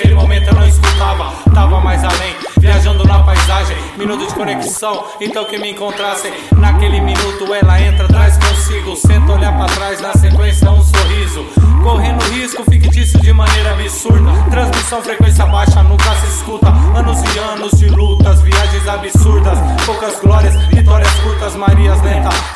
Naquele momento eu não escutava, tava mais além, viajando na paisagem. Minuto de conexão, então que me encontrassem. Naquele minuto ela entra, traz consigo. Senta olhar pra trás, na sequência um sorriso. Correndo risco fictício de maneira absurda. Transmissão frequência baixa, nunca se escuta. Anos e anos de lutas, viagens absurdas. Poucas glórias, vitórias curtas, Maria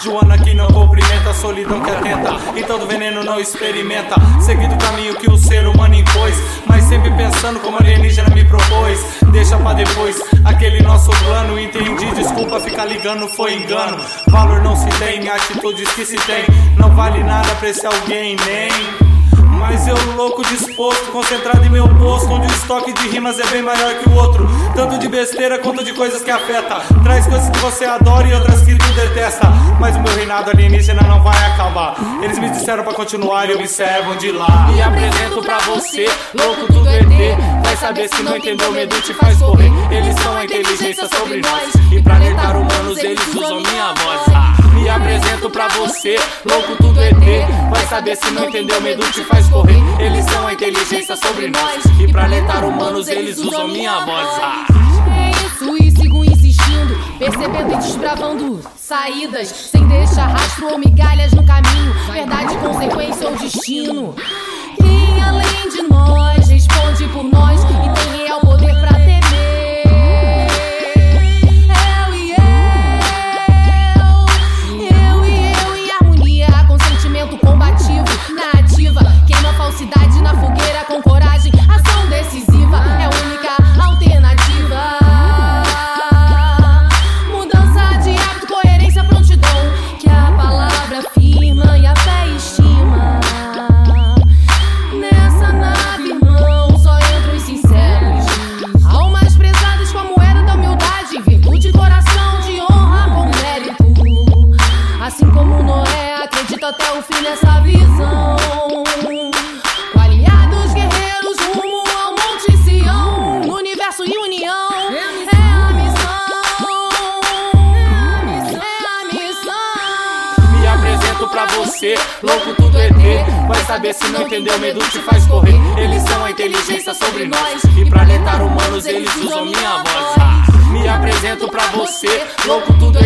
Joana que não cumprimenta, solidão que atenta. Então do veneno não experimenta. Seguindo o caminho que o ser humano impôs. Mas sempre pensando como alienígena me propôs. Deixa pra depois aquele nosso plano. Entendi, desculpa ficar ligando, foi engano. Valor não se tem, atitudes que se tem. Não vale nada pra esse alguém, nem. Mas eu louco disposto, concentrado em meu posto Onde o estoque de rimas é bem maior que o outro. Tanto de besteira quanto de coisas que afeta. Traz coisas que você adora e outras que tu detesta. Mas o meu reinado alienígena não vai acabar. Eles me disseram pra continuar e observam de lá. Me apresento pra você, louco tudo ET Vai saber se não entendeu, medo te faz correr. Eles são a inteligência sobre nós. E planetar humanos eles usam minha voz apresento pra você, louco tudo ET Vai saber se não entendeu, medo te faz correr. Eles são a inteligência sobre nós. E pra alertar humanos, eles usam minha voz. Ah. É isso, e sigo insistindo, percebendo e desbravando saídas, sem deixar rastro ou migalhas no caminho. Verdade, consequência ou destino. Quem além de nós responde por nós nessa visão. Aliados guerreiros rumo ao Monte Sião. No universo e união. É a missão. É a missão. É a missão. Me apresento pra você, louco tudo ET. Vai saber se não entendeu, medo te faz correr. Eles são a inteligência sobre nós. E pra alertar humanos, eles usam minha voz. Me apresento pra você, louco tudo ET.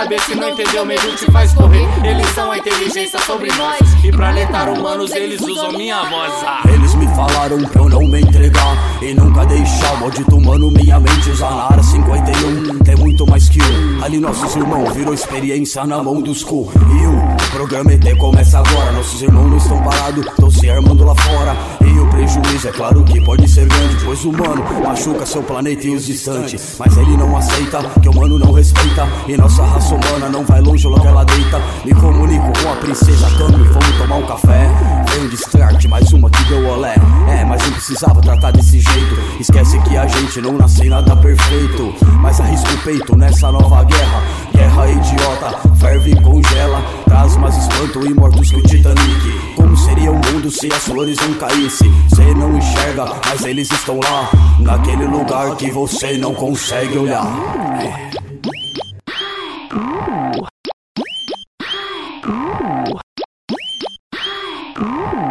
Saber se não entendeu, medo te faz correr. Eles são a inteligência sobre nós. E pra alertar humanos, eles usam minha voz. Ah. Eles me falaram pra eu não me entregar. E nunca deixar o maldito humano minha mente usar na área 51. Tem muito mais que um. Ali nossos irmãos virou experiência na mão dos cu. E o programa ET começa agora. Nossos irmãos não estão parados, estão se armando lá fora. E o prejuízo é claro que pode ser grande. Pois o humano machuca seu planeta e os distantes. Mas ele não aceita que o humano não respeita. E nossa raça humana não vai longe, logo ela deita. Me comunico com a princesa Cami, vamos tomar um café. Veio distract, mais uma que deu olé. É, mas não precisava tratar desse jeito. Esquece que a gente não nasce nada perfeito. Mas arrisca o peito nessa nova guerra. Guerra idiota, ferve e congela. Traz mais espanto e mortos que o Titanic. Como seria o mundo se as flores não caíssem? Cê não enxerga, mas eles estão lá. Naquele lugar que você não consegue olhar. É.